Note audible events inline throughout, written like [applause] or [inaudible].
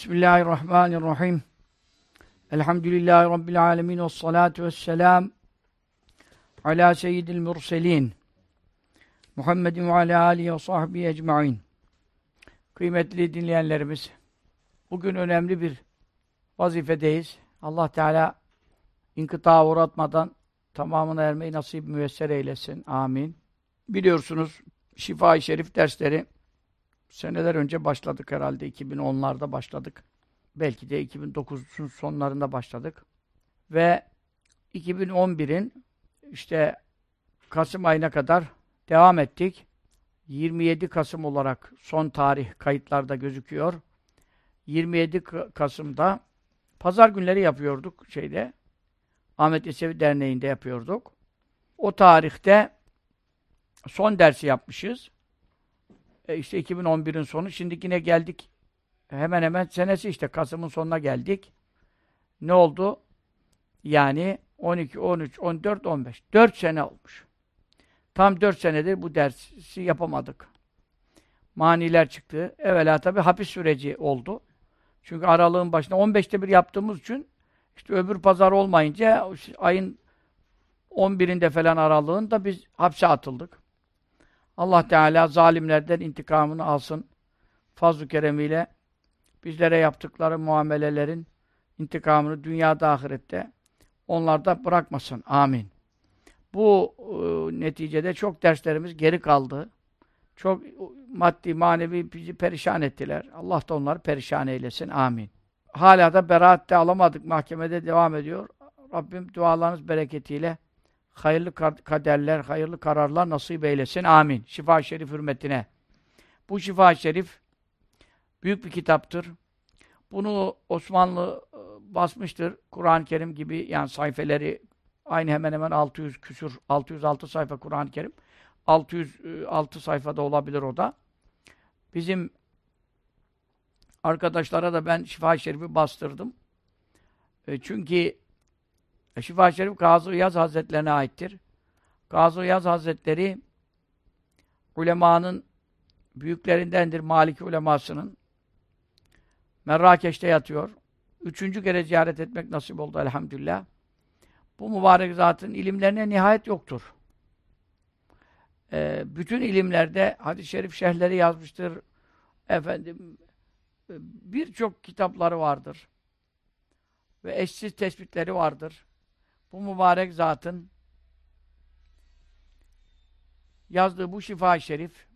Bismillahirrahmanirrahim. Elhamdülillahi Rabbil alemin ve salatu ve selam ala seyyidil murselin Muhammedin ve ala alihi ve sahbihi ecma'in. Kıymetli dinleyenlerimiz, bugün önemli bir vazifedeyiz. Allah Teala inkıta uğratmadan tamamına ermeyi nasip müyesser eylesin. Amin. Biliyorsunuz Şifa-i Şerif dersleri seneler önce başladık herhalde. 2010'larda başladık. Belki de 2009'un sonlarında başladık. Ve 2011'in işte Kasım ayına kadar devam ettik. 27 Kasım olarak son tarih kayıtlarda gözüküyor. 27 Kasım'da pazar günleri yapıyorduk şeyde. Ahmet Yesevi Derneği'nde yapıyorduk. O tarihte son dersi yapmışız. E işte 2011'in sonu. Şimdi yine geldik. Hemen hemen senesi işte. Kasım'ın sonuna geldik. Ne oldu? Yani 12, 13, 14, 15. 4 sene olmuş. Tam 4 senedir bu dersi yapamadık. Maniler çıktı. Evvela tabi hapis süreci oldu. Çünkü aralığın başında 15'te bir yaptığımız için işte öbür pazar olmayınca ayın 11'inde falan aralığında biz hapse atıldık. Allah Teala zalimlerden intikamını alsın. Fazl-ı keremiyle bizlere yaptıkları muamelelerin intikamını dünyada ahirette onlarda bırakmasın. Amin. Bu e, neticede çok derslerimiz geri kaldı. Çok maddi, manevi bizi perişan ettiler. Allah da onları perişan eylesin. Amin. Hala da beraat de alamadık. Mahkemede devam ediyor. Rabbim dualarınız bereketiyle hayırlı kaderler, hayırlı kararlar nasip eylesin. Amin. Şifa-i Şerif hürmetine. Bu Şifa-i Şerif büyük bir kitaptır. Bunu Osmanlı e, basmıştır. Kur'an-ı Kerim gibi yani sayfeleri aynı hemen hemen 600 küsur, 606 sayfa Kur'an-ı Kerim. 606 sayfada olabilir o da. Bizim arkadaşlara da ben Şifa-i Şerif'i bastırdım. E çünkü e, Şifa-i Şerif Gazı Yaz Hazretlerine aittir. Gazı Yaz Hazretleri ulemanın büyüklerindendir, Maliki ulemasının. Merrakeş'te yatıyor. Üçüncü kere ziyaret etmek nasip oldu elhamdülillah. Bu mübarek zatın ilimlerine nihayet yoktur. Ee, bütün ilimlerde hadis-i şerif şerhleri yazmıştır. Efendim birçok kitapları vardır. Ve eşsiz tespitleri vardır bu mübarek zatın yazdığı bu şifa-i şerif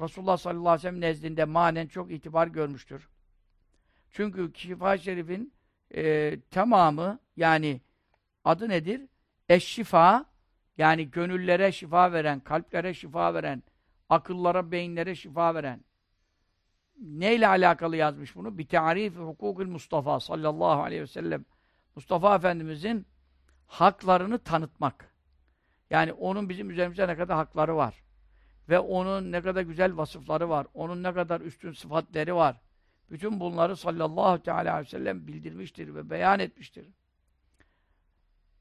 Resulullah sallallahu aleyhi ve sellem nezdinde manen çok itibar görmüştür. Çünkü şifa-i şerifin e, tamamı yani adı nedir? Eşşifa yani gönüllere şifa veren, kalplere şifa veren, akıllara, beyinlere şifa veren. Neyle alakalı yazmış bunu? Bir tarifi hukukul Mustafa sallallahu aleyhi ve sellem. Mustafa Efendimizin haklarını tanıtmak. Yani onun bizim üzerimize ne kadar hakları var. Ve onun ne kadar güzel vasıfları var. Onun ne kadar üstün sıfatları var. Bütün bunları sallallahu teala aleyhi ve sellem bildirmiştir ve beyan etmiştir.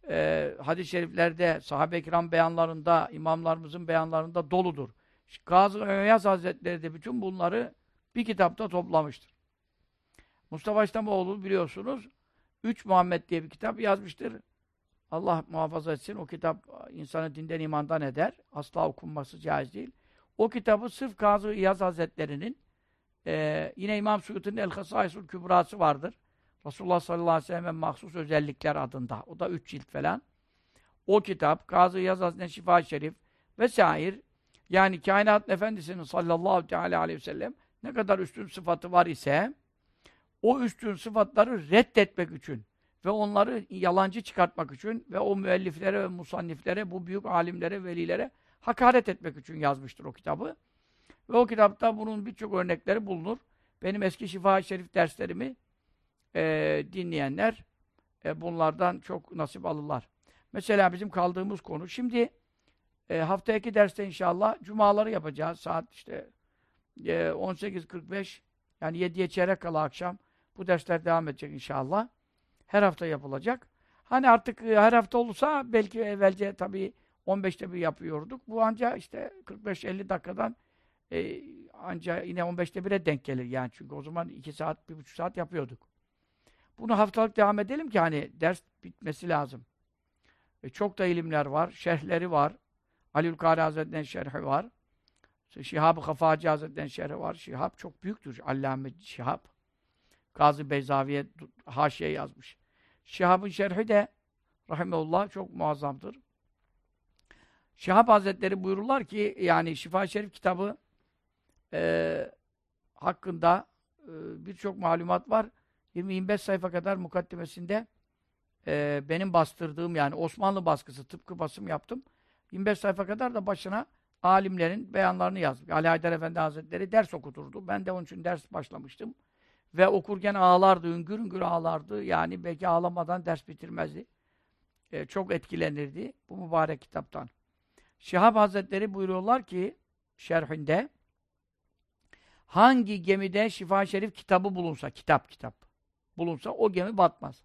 Ee, hadis-i şeriflerde, sahabe-i kiram beyanlarında, imamlarımızın beyanlarında doludur. Gazı Ömeyaz Hazretleri de bütün bunları bir kitapta toplamıştır. Mustafa İslamoğlu biliyorsunuz, Üç Muhammed diye bir kitap yazmıştır. Allah muhafaza etsin. O kitap insanı dinden imandan eder. Asla okunması caiz değil. O kitabı sırf Kazı İyaz Hazretleri'nin e, yine İmam Suyut'un El-Hasaisul Kübrası vardır. Resulullah sallallahu aleyhi ve sellem'e mahsus özellikler adında. O da üç cilt falan. O kitap, Kazı İyaz Hazretleri'nin Şifa-i Şerif vesaire yani kainat efendisinin sallallahu teala aleyhi ve sellem ne kadar üstün sıfatı var ise o üstün sıfatları reddetmek için ve onları yalancı çıkartmak için ve o müelliflere ve musanniflere, bu büyük alimlere, velilere hakaret etmek için yazmıştır o kitabı. Ve o kitapta bunun birçok örnekleri bulunur. Benim eski Şifa-i Şerif derslerimi e, dinleyenler e, bunlardan çok nasip alırlar. Mesela bizim kaldığımız konu. Şimdi e, haftaki derste inşallah cumaları yapacağız. Saat işte e, 18.45 yani 7'ye çeyrek kala akşam bu dersler devam edecek inşallah. Her hafta yapılacak. Hani artık e, her hafta olursa belki evvelce tabii 15'te bir yapıyorduk. Bu ancak işte 45-50 dakikadan e, ancak yine 15'te 1'e denk gelir yani. Çünkü o zaman 2 saat, 1,5 saat yapıyorduk. Bunu haftalık devam edelim ki hani ders bitmesi lazım. E, çok da ilimler var, şerhleri var. Aliül Kari Hazretleri'nin şerhi var. Şihab-ı Kafacı Hazretleri'nin şerhi var. Şihab çok büyüktür. Allame Şihab. Gazi Beyzaviye haşiye yazmış. Şihab'ın şerhi de rahimeullah çok muazzamdır. Şihab Hazretleri buyururlar ki yani Şifa Şerif kitabı e, hakkında e, birçok malumat var. 20-25 sayfa kadar mukaddimesinde e, benim bastırdığım yani Osmanlı baskısı tıpkı basım yaptım. 25 sayfa kadar da başına alimlerin beyanlarını yazdım. Ali Haydar Efendi Hazretleri ders okuturdu. Ben de onun için ders başlamıştım. Ve okurken ağlardı, üngür üngür ağlardı. Yani belki ağlamadan ders bitirmezdi. E, çok etkilenirdi bu mübarek kitaptan. Şihab Hazretleri buyuruyorlar ki şerhinde hangi gemide Şifa Şerif kitabı bulunsa, kitap kitap bulunsa o gemi batmaz.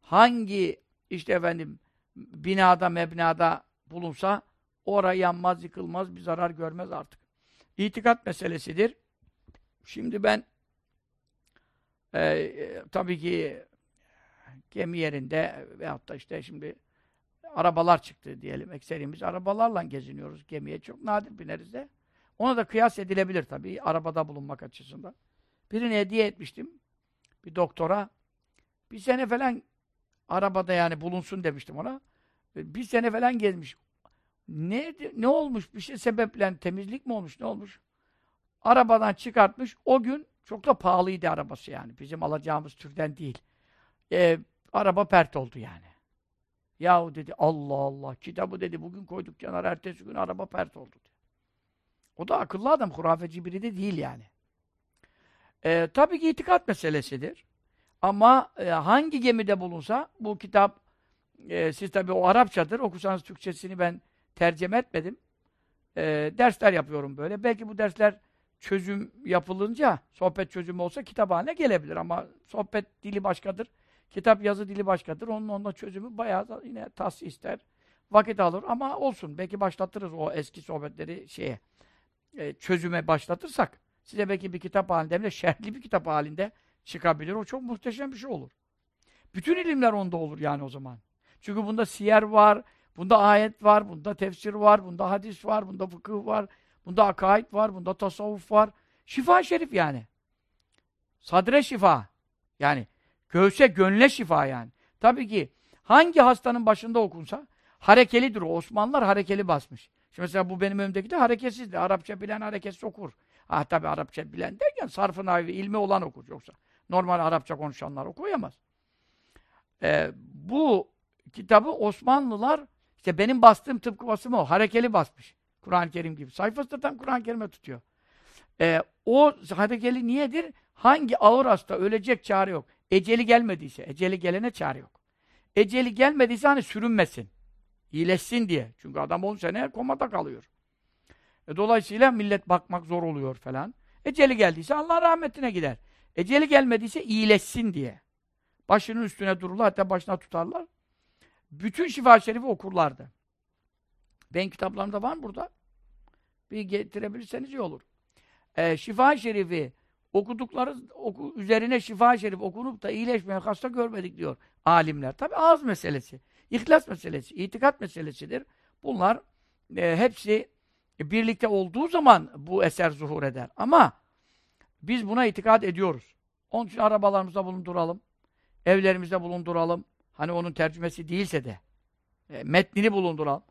Hangi işte efendim binada, mebnada bulunsa oraya yanmaz, yıkılmaz, bir zarar görmez artık. İtikat meselesidir. Şimdi ben e, e, tabii ki gemi yerinde veyahut da işte şimdi arabalar çıktı diyelim. Ekserimiz arabalarla geziniyoruz. Gemiye çok nadir bineriz de. Ona da kıyas edilebilir tabii arabada bulunmak açısından. Birini hediye etmiştim. Bir doktora. Bir sene falan arabada yani bulunsun demiştim ona. Bir sene falan gezmiş. Ne, ne olmuş? Bir şey sebeple temizlik mi olmuş? Ne olmuş? Arabadan çıkartmış. O gün çok da pahalıydı arabası yani. Bizim alacağımız türden değil. Ee, araba pert oldu yani. Yahu dedi Allah Allah kitabı dedi bugün koyduk kenara ertesi gün araba pert oldu. O da akıllı adam hurafeci biri de değil yani. Ee, tabii ki itikat meselesidir. Ama e, hangi gemide bulunsa bu kitap e, siz tabii o Arapçadır. Okusanız Türkçesini ben tercüme etmedim. E, dersler yapıyorum böyle. Belki bu dersler çözüm yapılınca sohbet çözümü olsa kitap haline gelebilir ama sohbet dili başkadır. Kitap yazı dili başkadır. Onun onunla çözümü bayağı da yine tahsis ister. Vakit alır ama olsun. Belki başlatırız o eski sohbetleri şeye. E, çözüme başlatırsak size belki bir kitap halinde hem de şerhli bir kitap halinde çıkabilir. O çok muhteşem bir şey olur. Bütün ilimler onda olur yani o zaman. Çünkü bunda siyer var, bunda ayet var, bunda tefsir var, bunda hadis var, bunda fıkıh var, bunda akaid var, bunda tasavvuf var. Şifa şerif yani. Sadre şifa. Yani göğse, gönle şifa yani. Tabii ki hangi hastanın başında okunsa harekelidir. Osmanlılar harekeli basmış. Şimdi mesela bu benim önümdeki de hareketsizdi. Arapça bilen hareketsiz okur. Ha tabii Arapça bilen derken sarfı ve ilmi olan okur yoksa. Normal Arapça konuşanlar okuyamaz. Ee, bu kitabı Osmanlılar işte benim bastığım tıpkı basımı o. Harekeli basmış. Kur'an-ı Kerim gibi. Sayfası da tam Kur'an-ı Kerim'e tutuyor. Ee, o harekeli niyedir? Hangi ağır hasta ölecek çare yok. Eceli gelmediyse, eceli gelene çare yok. Eceli gelmediyse hani sürünmesin. İyileşsin diye. Çünkü adam 10 sene komada kalıyor. E, dolayısıyla millet bakmak zor oluyor falan. Eceli geldiyse Allah rahmetine gider. Eceli gelmediyse iyileşsin diye. Başının üstüne dururlar, hatta başına tutarlar. Bütün şifa şerifi okurlardı. Ben kitaplarımda var mı burada? Bir getirebilirseniz iyi olur. Ee, şifa şerifi okudukları oku, üzerine şifa şerif okunup da iyileşmeyen hasta görmedik diyor alimler. Tabi ağız meselesi, ihlas meselesi, itikat meselesidir. Bunlar e, hepsi birlikte olduğu zaman bu eser zuhur eder. Ama biz buna itikat ediyoruz. Onun için arabalarımızda bulunduralım. Evlerimizde bulunduralım. Hani onun tercümesi değilse de. E, metnini bulunduralım.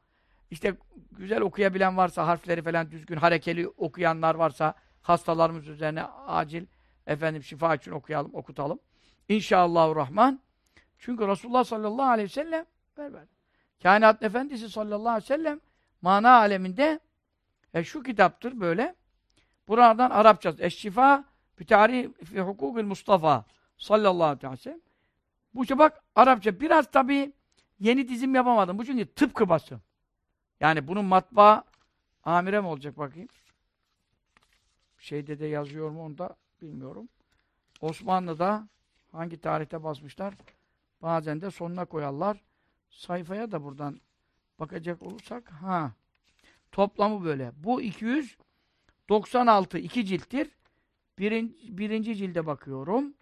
İşte güzel okuyabilen varsa, harfleri falan düzgün, harekeli okuyanlar varsa, hastalarımız üzerine acil efendim şifa için okuyalım, okutalım. İnşallahurrahman. Çünkü Resulullah sallallahu aleyhi ve sellem ver ver. Kainat Efendisi sallallahu aleyhi ve sellem mana aleminde e, şu kitaptır böyle. Buradan Arapça. Eşşifa bi fi hukukil Mustafa sallallahu aleyhi ve sellem. Bu işte bak Arapça. Biraz tabii yeni dizim yapamadım. Bu çünkü tıpkı basım. Yani bunun matbaa amire mi olacak bakayım? Şeyde de yazıyor mu onu da bilmiyorum. Osmanlı'da hangi tarihte basmışlar? Bazen de sonuna koyarlar. Sayfaya da buradan bakacak olursak ha Toplamı böyle. Bu 200 96 iki cilttir. Birinci, birinci cilde bakıyorum.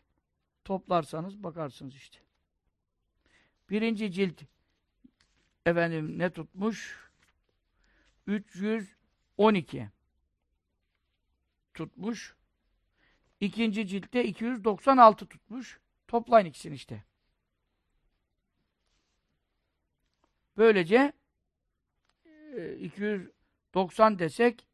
Toplarsanız bakarsınız işte. Birinci cilt efendim ne tutmuş? 312 tutmuş. İkinci ciltte 296 tutmuş. Toplayın ikisini işte. Böylece 290 desek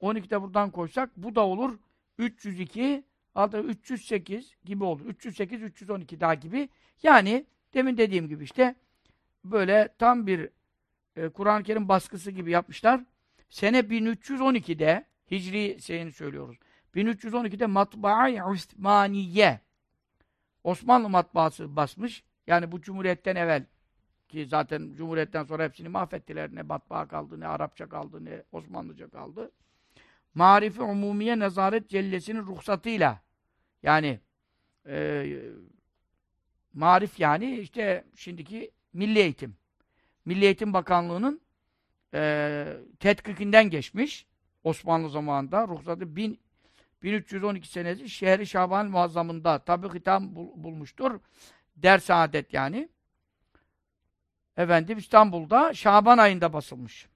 12 de buradan koysak bu da olur 302 hatta 308 gibi olur. 308 312 daha gibi. Yani demin dediğim gibi işte böyle tam bir e, Kur'an-ı Kerim baskısı gibi yapmışlar. Sene 1312'de Hicri şeyini söylüyoruz. 1312'de Matbaa-i Osmaniye Osmanlı matbaası basmış. Yani bu Cumhuriyet'ten evvel ki zaten Cumhuriyet'ten sonra hepsini mahvettiler. Ne matbaa kaldı, ne Arapça kaldı, ne Osmanlıca kaldı. Marifi Umumiye Nezaret Cellesi'nin ruhsatıyla yani e, marif yani işte şimdiki Milli Eğitim. Milli Eğitim Bakanlığı'nın e, tetkikinden geçmiş. Osmanlı zamanında ruhsatı bin, 1312 senesi Şehri Şaban Muazzamında tabi hitam bul, bulmuştur. Ders adet yani. Efendim İstanbul'da Şaban ayında basılmış.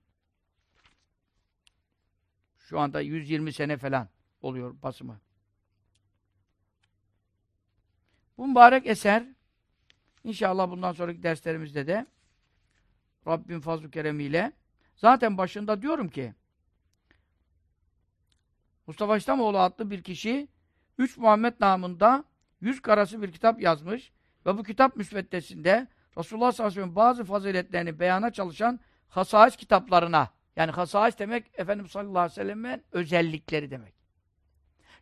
Şu anda 120 sene falan oluyor basımı. Bu mübarek eser inşallah bundan sonraki derslerimizde de Rabbim fazl-ı keremiyle zaten başında diyorum ki Mustafa İslamoğlu adlı bir kişi Üç Muhammed namında yüz karası bir kitap yazmış ve bu kitap müsveddesinde Resulullah sallallahu aleyhi ve bazı faziletlerini beyana çalışan hasais kitaplarına yani hasais demek Efendimiz sallallahu aleyhi ve sellem'in özellikleri demek.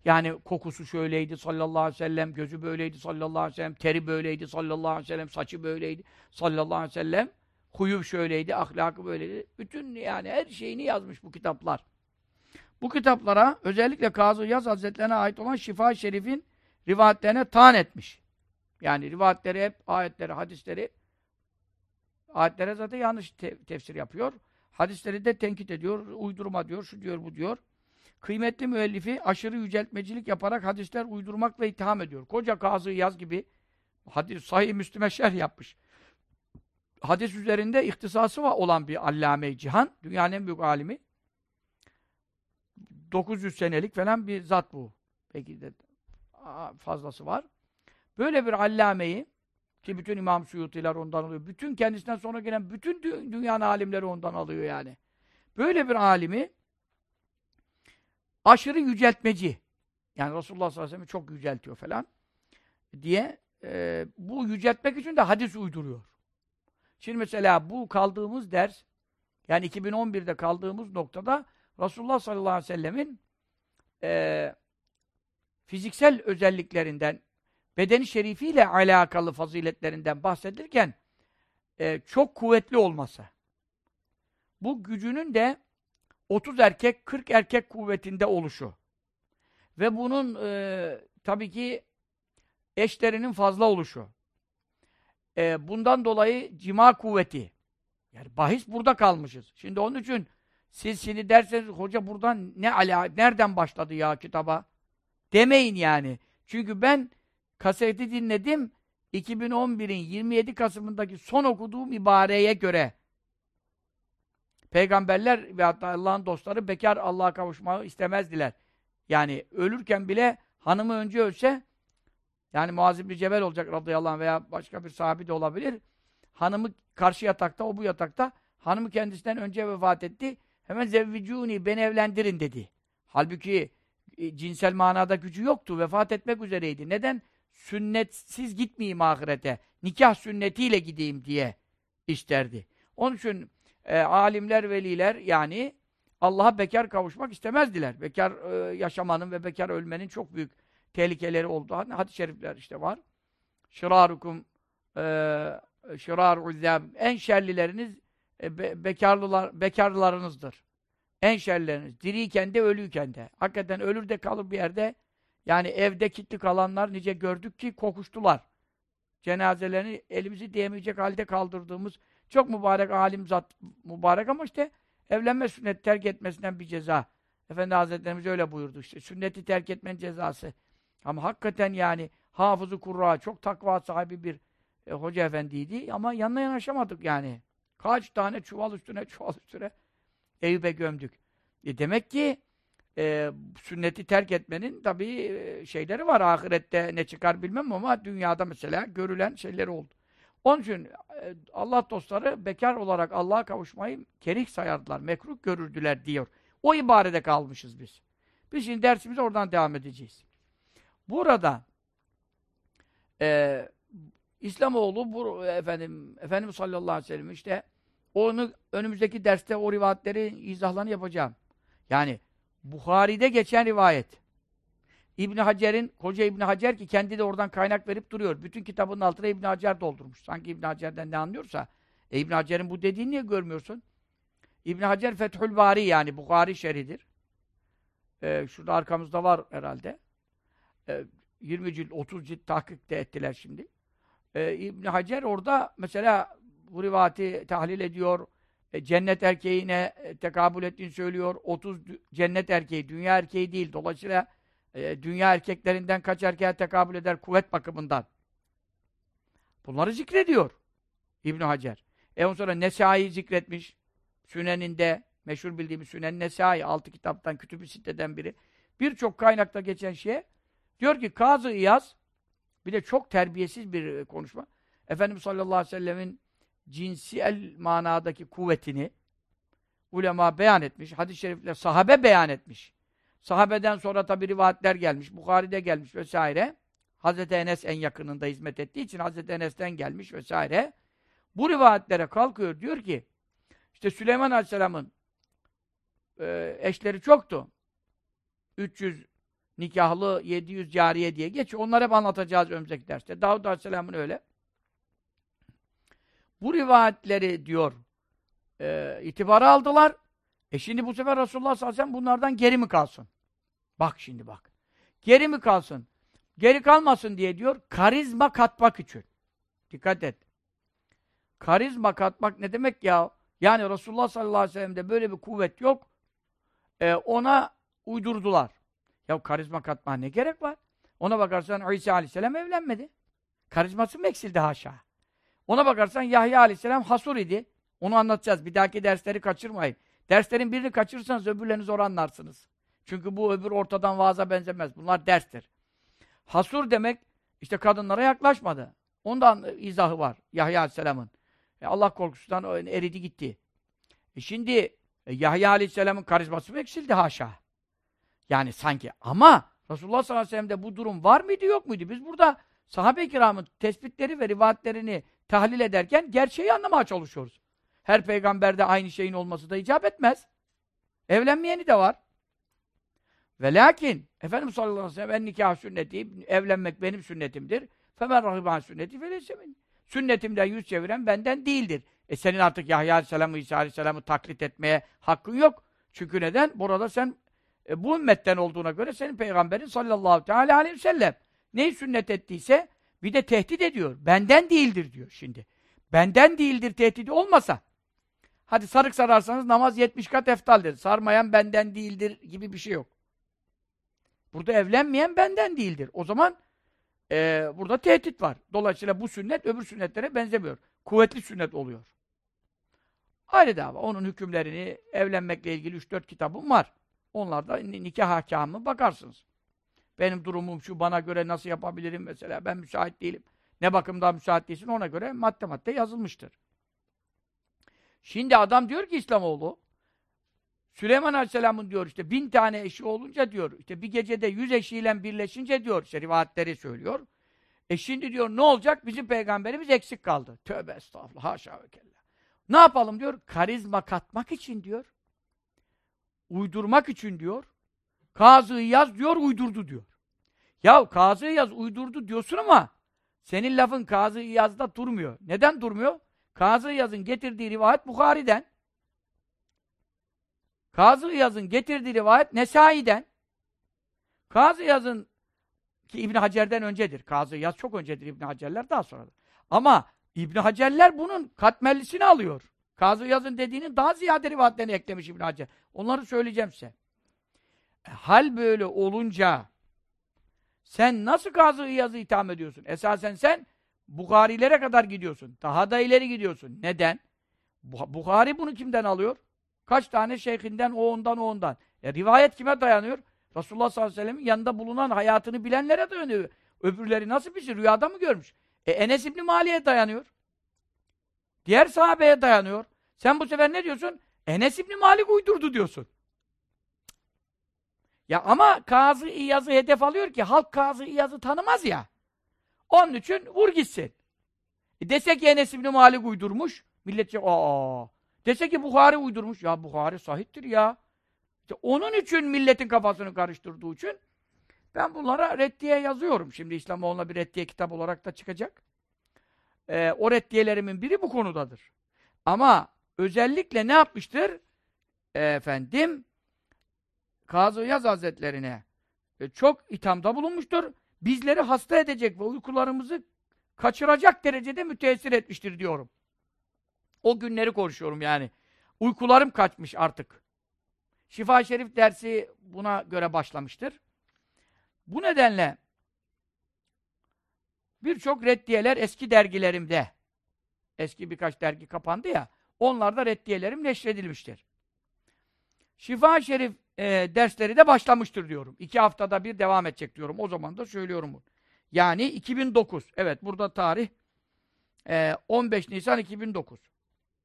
Yani kokusu şöyleydi sallallahu aleyhi ve sellem, gözü böyleydi sallallahu aleyhi ve sellem, teri böyleydi sallallahu aleyhi ve sellem, saçı böyleydi sallallahu aleyhi ve sellem, huyu şöyleydi, ahlakı böyleydi. Bütün yani her şeyini yazmış bu kitaplar. Bu kitaplara özellikle Kazı Yaz Hazretlerine ait olan Şifa-i Şerif'in rivayetlerine taan etmiş. Yani rivayetleri hep, ayetleri, hadisleri ayetlere zaten yanlış te tefsir yapıyor. Hadisleri de tenkit ediyor, uydurma diyor, şu diyor, bu diyor. Kıymetli müellifi aşırı yüceltmecilik yaparak hadisler uydurmakla itham ediyor. Koca Kazı Yaz gibi hadis, sahih Müslüme şerh yapmış. Hadis üzerinde ihtisası olan bir allame cihan, dünyanın en büyük alimi. 900 senelik falan bir zat bu. Peki de fazlası var. Böyle bir allameyi ki bütün İmam Suyutiler ondan alıyor. Bütün kendisinden sonra gelen bütün dünyanın alimleri ondan alıyor yani. Böyle bir alimi aşırı yüceltmeci yani Resulullah sallallahu aleyhi ve sellem çok yüceltiyor falan diye e, bu yüceltmek için de hadis uyduruyor. Şimdi mesela bu kaldığımız ders yani 2011'de kaldığımız noktada Resulullah sallallahu aleyhi ve sellemin e, fiziksel özelliklerinden bedeni şerifiyle alakalı faziletlerinden bahsedilirken e, çok kuvvetli olması. Bu gücünün de 30 erkek, 40 erkek kuvvetinde oluşu. Ve bunun e, tabii ki eşlerinin fazla oluşu. E, bundan dolayı cima kuvveti. Yani bahis burada kalmışız. Şimdi onun için siz şimdi derseniz hoca buradan ne ala nereden başladı ya kitaba? Demeyin yani. Çünkü ben kaseti dinledim. 2011'in 27 Kasım'ındaki son okuduğum ibareye göre peygamberler ve hatta Allah'ın dostları bekar Allah'a kavuşmayı istemezdiler. Yani ölürken bile hanımı önce ölse yani Muaz bin Cebel olacak radıyallahu anh veya başka bir sahabi de olabilir. Hanımı karşı yatakta, o bu yatakta. Hanımı kendisinden önce vefat etti. Hemen zevvicuni, beni evlendirin dedi. Halbuki e, cinsel manada gücü yoktu. Vefat etmek üzereydi. Neden? Sünnetsiz gitmeyeyim ahirete. Nikah sünnetiyle gideyim diye isterdi. Onun için e, alimler, veliler yani Allah'a bekar kavuşmak istemezdiler. Bekar e, yaşamanın ve bekar ölmenin çok büyük tehlikeleri olduğu hadis-i şerifler işte var. Şirarukum e, şirarul en şerlileriniz e, be, bekarlılar, bekarlarınızdır. En şerleriniz. Diriyken de ölüyken de. Hakikaten ölür de kalır bir yerde. Yani evde kilitli kalanlar nice gördük ki kokuştular. Cenazelerini elimizi diyemeyecek halde kaldırdığımız çok mübarek alim zat mübarek ama işte evlenme sünnet terk etmesinden bir ceza Efendi Hazretlerimiz öyle buyurdu işte. Sünneti terk etmenin cezası. Ama hakikaten yani hafızı kurra, çok takva sahibi bir e, hoca efendiydi ama yanına yanaşamadık yani. Kaç tane çuval üstüne [laughs] çuval üstüne Eyüp'e gömdük. E demek ki e, sünneti terk etmenin tabii e, şeyleri var. Ahirette ne çıkar bilmem ama dünyada mesela görülen şeyleri oldu. Onun için e, Allah dostları bekar olarak Allah'a kavuşmayı kerih sayardılar, mekruh görürdüler diyor. O ibarede kalmışız biz. Biz şimdi dersimize oradan devam edeceğiz. Burada e, İslamoğlu bu efendim Efendimiz sallallahu aleyhi ve sellem işte onu önümüzdeki derste o rivayetleri izahlarını yapacağım. Yani Buhari'de geçen rivayet. İbn Hacer'in koca İbn Hacer ki kendi de oradan kaynak verip duruyor. Bütün kitabının altına İbn Hacer doldurmuş. Sanki İbn Hacer'den ne anlıyorsa. E İbn Hacer'in bu dediğini niye görmüyorsun? İbn Hacer Fethül Bari yani Buhari şeridir. Ee, şurada arkamızda var herhalde. Ee, 20 cilt, 30 cilt tahkik de ettiler şimdi. Ee, İbn Hacer orada mesela bu rivati tahlil ediyor. E, cennet erkeğine e, tekabül ettiğini söylüyor. 30 cennet erkeği, dünya erkeği değil. Dolayısıyla e, dünya erkeklerinden kaç erkeğe tekabül eder kuvvet bakımından. Bunları zikrediyor İbn Hacer. E ondan sonra Nesai zikretmiş. Süneninde meşhur bildiğimiz Sünen Nesai altı kitaptan kütüb-i siteden biri. Birçok kaynakta geçen şeye diyor ki Kazı İyaz bir de çok terbiyesiz bir e, konuşma. Efendimiz sallallahu aleyhi ve sellemin cinsiyel manadaki kuvvetini ulema beyan etmiş. Hadis-i şerifler sahabe beyan etmiş. Sahabeden sonra tabi rivayetler gelmiş. Bukhari'de gelmiş vesaire. Hazreti Enes en yakınında hizmet ettiği için Hazreti Enes'ten gelmiş vesaire. Bu rivayetlere kalkıyor diyor ki işte Süleyman Aleyhisselam'ın e, eşleri çoktu. 300 nikahlı 700 cariye diye geç. Onları hep anlatacağız önümüzdeki derste. Davud Aleyhisselam'ın öyle. Bu rivayetleri diyor e, itibara aldılar. E şimdi bu sefer Resulullah sallallahu aleyhi bunlardan geri mi kalsın? Bak şimdi bak. Geri mi kalsın? Geri kalmasın diye diyor, karizma katmak için. Dikkat et. Karizma katmak ne demek ya? Yani Resulullah sallallahu aleyhi ve sellem'de böyle bir kuvvet yok. E, ona uydurdular. Ya karizma katma ne gerek var? Ona bakarsan İsa aleyhisselam evlenmedi. Karizması mı eksildi haşa? Ona bakarsan Yahya aleyhisselam hasur idi. Onu anlatacağız. Bir dahaki dersleri kaçırmayın. Derslerin birini kaçırırsanız öbürlerini zor anlarsınız. Çünkü bu öbür ortadan vaaza benzemez. Bunlar derstir. Hasur demek işte kadınlara yaklaşmadı. Ondan izahı var Yahya Aleyhisselam'ın. E Allah korkusundan eridi gitti. E şimdi Yahya Aleyhisselam'ın karizması mı eksildi haşa? Yani sanki ama Resulullah sallallahu aleyhi ve sellem'de bu durum var mıydı yok muydu? Biz burada sahabe-i kiramın tespitleri ve rivayetlerini tahlil ederken gerçeği anlamaya çalışıyoruz. Her peygamberde aynı şeyin olması da icap etmez. Evlenmeyeni de var. Ve lakin Efendimiz sallallahu aleyhi ve sellem nikah sünneti, evlenmek benim sünnetimdir. Femen rahiban sünneti feleysemin. Sünnetimden yüz çeviren benden değildir. E senin artık Yahya aleyhisselamı, İsa aleyhisselamı taklit etmeye hakkın yok. Çünkü neden? Burada sen e, bu ümmetten olduğuna göre senin peygamberin sallallahu teala aleyhi ve sellem neyi sünnet ettiyse bir de tehdit ediyor. Benden değildir diyor şimdi. Benden değildir tehdidi olmasa hadi sarık sararsanız namaz 70 kat eftaldir. Sarmayan benden değildir gibi bir şey yok. Burada evlenmeyen benden değildir. O zaman e, burada tehdit var. Dolayısıyla bu sünnet öbür sünnetlere benzemiyor. Kuvvetli sünnet oluyor. Ayrı dava. Onun hükümlerini evlenmekle ilgili 3-4 kitabım var. Onlarda nikah hakamı bakarsınız. Benim durumum şu, bana göre nasıl yapabilirim mesela, ben müsait değilim. Ne bakımdan müsait değilsin, ona göre madde madde yazılmıştır. Şimdi adam diyor ki İslamoğlu, Süleyman Aleyhisselam'ın diyor işte bin tane eşi olunca diyor, işte bir gecede yüz eşiyle birleşince diyor, işte rivayetleri söylüyor. E şimdi diyor ne olacak? Bizim peygamberimiz eksik kaldı. Tövbe estağfurullah, haşa ve kella. Ne yapalım diyor? Karizma katmak için diyor. Uydurmak için diyor. Kazı yaz diyor, uydurdu diyor. Ya Kazı yaz uydurdu diyorsun ama senin lafın Kazı yazda durmuyor. Neden durmuyor? Kazı yazın getirdiği rivayet Bukhari'den. Kazı yazın getirdiği rivayet Nesai'den. Kazı yazın ki İbn Hacer'den öncedir. Kazı yaz çok öncedir İbn Hacerler daha sonradır. Ama İbn Hacerler bunun katmerlisini alıyor. Kazı yazın dediğinin daha ziyade rivayetlerini eklemiş İbn Hacer. Onları söyleyeceğim size. hal böyle olunca sen nasıl Kazı İyaz'ı itham ediyorsun? Esasen sen Bukhari'lere kadar gidiyorsun. Daha da ileri gidiyorsun. Neden? Bu- Bukhari bunu kimden alıyor? Kaç tane şeyhinden, o ondan, o ondan. E, rivayet kime dayanıyor? Resulullah sallallahu aleyhi ve sellem'in yanında bulunan hayatını bilenlere dayanıyor. Öbürleri nasıl bir şey? Rüyada mı görmüş? E, Enes İbni Mali'ye dayanıyor. Diğer sahabeye dayanıyor. Sen bu sefer ne diyorsun? Enes İbni Malik uydurdu diyorsun. Ya ama Kazı İyaz'ı hedef alıyor ki halk Kazı İyaz'ı tanımaz ya. Onun için vur gitsin. E dese ki Enes İbni Malik uydurmuş, millet aa. Dese ki Bukhari uydurmuş, ya Bukhari sahiptir ya. İşte onun için milletin kafasını karıştırdığı için ben bunlara reddiye yazıyorum. Şimdi İslamoğlu'na bir reddiye kitap olarak da çıkacak. Ee, o reddiyelerimin biri bu konudadır. Ama özellikle ne yapmıştır? Ee, efendim, Kazı Yaz Hazretlerine e, çok ithamda bulunmuştur. Bizleri hasta edecek ve uykularımızı kaçıracak derecede müteessir etmiştir diyorum. O günleri konuşuyorum yani. Uykularım kaçmış artık. Şifa Şerif dersi buna göre başlamıştır. Bu nedenle birçok reddiyeler eski dergilerimde, eski birkaç dergi kapandı ya, onlarda reddiyelerim neşredilmiştir. Şifa Şerif e, dersleri de başlamıştır diyorum. İki haftada bir devam edecek diyorum. O zaman da söylüyorum bunu. Yani 2009. Evet burada tarih e, 15 Nisan 2009.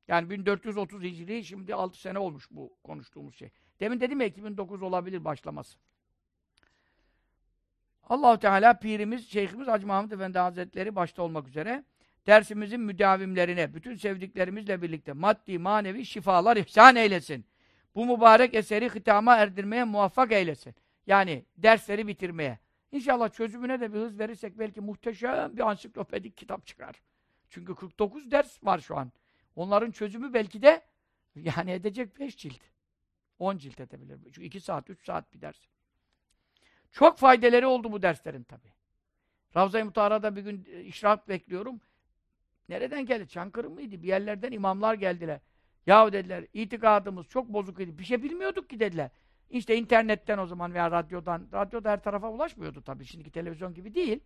Yani 1430 Hicri şimdi 6 sene olmuş bu konuştuğumuz şey. Demin dedim ya 2009 olabilir başlaması. Allahu Teala pirimiz, şeyhimiz Hacı Mahmud Efendi Hazretleri başta olmak üzere dersimizin müdavimlerine, bütün sevdiklerimizle birlikte maddi, manevi şifalar ihsan eylesin. Bu mübarek eseri hitama erdirmeye muvaffak eylesin. Yani dersleri bitirmeye. İnşallah çözümüne de bir hız verirsek belki muhteşem bir ansiklopedik kitap çıkar. Çünkü 49 ders var şu an. Onların çözümü belki de yani edecek 5 cilt. 10 cilt edebilir. Çünkü 2 saat, 3 saat bir ders. Çok faydeleri oldu bu derslerin tabi. Ravza-i Mutahara'da bir gün e, işrak bekliyorum. Nereden geldi? Çankırı mıydı? Bir yerlerden imamlar geldiler. Yahu dediler, itikadımız çok bozuk idi. Bir şey bilmiyorduk ki dediler. İşte internetten o zaman veya radyodan, radyoda her tarafa ulaşmıyordu tabii. Şimdiki televizyon gibi değil.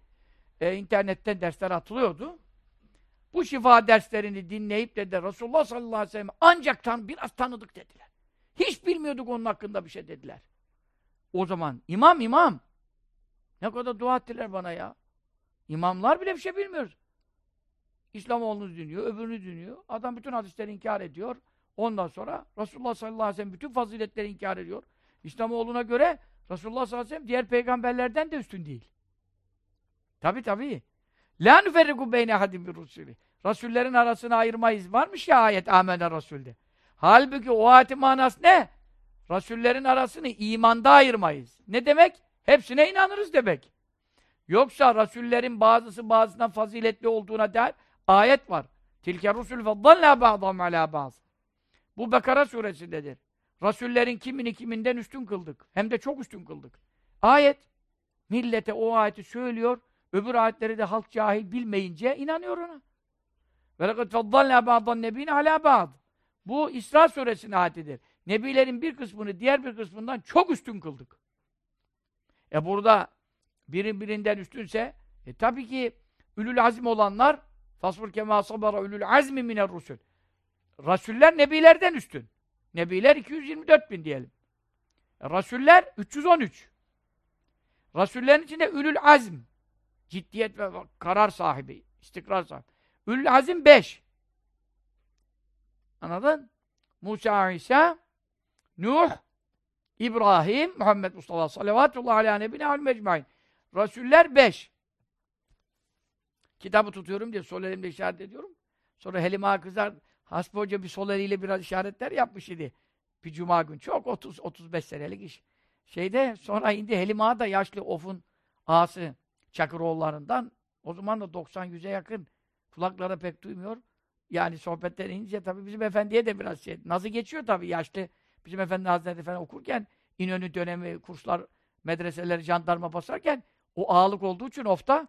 Ee, internetten dersler atılıyordu. Bu şifa derslerini dinleyip dediler, Resulullah sallallahu aleyhi ve sellem ancak tan biraz tanıdık dediler. Hiç bilmiyorduk onun hakkında bir şey dediler. O zaman imam imam. Ne kadar dua ettiler bana ya. İmamlar bile bir şey bilmiyoruz. İslamoğlu'nu dinliyor, öbürünü dinliyor. Adam bütün hadisleri inkar ediyor. Ondan sonra Resulullah sallallahu aleyhi ve sellem bütün faziletleri inkar ediyor. İslamoğlu'na göre Resulullah sallallahu aleyhi ve sellem diğer peygamberlerden de üstün değil. Tabi tabi. La nüferriku beyne hadim bir rusulü. Rasullerin arasını ayırmayız. Varmış ya ayet amene Rasul'de. Halbuki o ayetin manası ne? Rasullerin arasını imanda ayırmayız. Ne demek? Hepsine inanırız demek. Yoksa Rasullerin bazısı bazısından faziletli olduğuna dair ayet var. Tilke rusul feddalla ba'dhum ala ba'd. Bu Bekara suresindedir. Rasullerin kimini kiminden üstün kıldık. Hem de çok üstün kıldık. Ayet. Millete o ayeti söylüyor. Öbür ayetleri de halk cahil bilmeyince inanıyor ona. Ve lekad feddalla ba'dan nebine ala ba'd. Bu İsra suresinin ayetidir. Nebilerin bir kısmını diğer bir kısmından çok üstün kıldık. E burada biri birinden üstünse e tabii ki ülül azim olanlar fasfur kema sabara ülül azmi miner rusul. Rasuller nebilerden üstün. Nebiler 224 bin diyelim. E, Rasuller 313. Rasullerin içinde ülül azm. Ciddiyet ve karar sahibi, istikrar sahibi. Ülül azim 5. Anladın? Musa, İsa, Nuh, İbrahim, Muhammed Mustafa salavatullah ala nebine al mecmain. Rasuller beş. Kitabı tutuyorum diye sol elimle işaret ediyorum. Sonra Helima kızar, Hasbi Hoca bir sol eliyle biraz işaretler yapmış idi. Bir cuma gün. Çok 30-35 senelik iş. Şeyde sonra indi Helima da yaşlı Of'un ağası Çakıroğullarından. O zaman da 90-100'e yakın. Kulaklara pek duymuyor. Yani sohbetten inince tabii bizim efendiye de biraz şey. Nazı geçiyor tabii yaşlı. Bizim Efendi Hazretleri falan okurken İnönü dönemi kurslar, medreseleri jandarma basarken o ağalık olduğu için ofta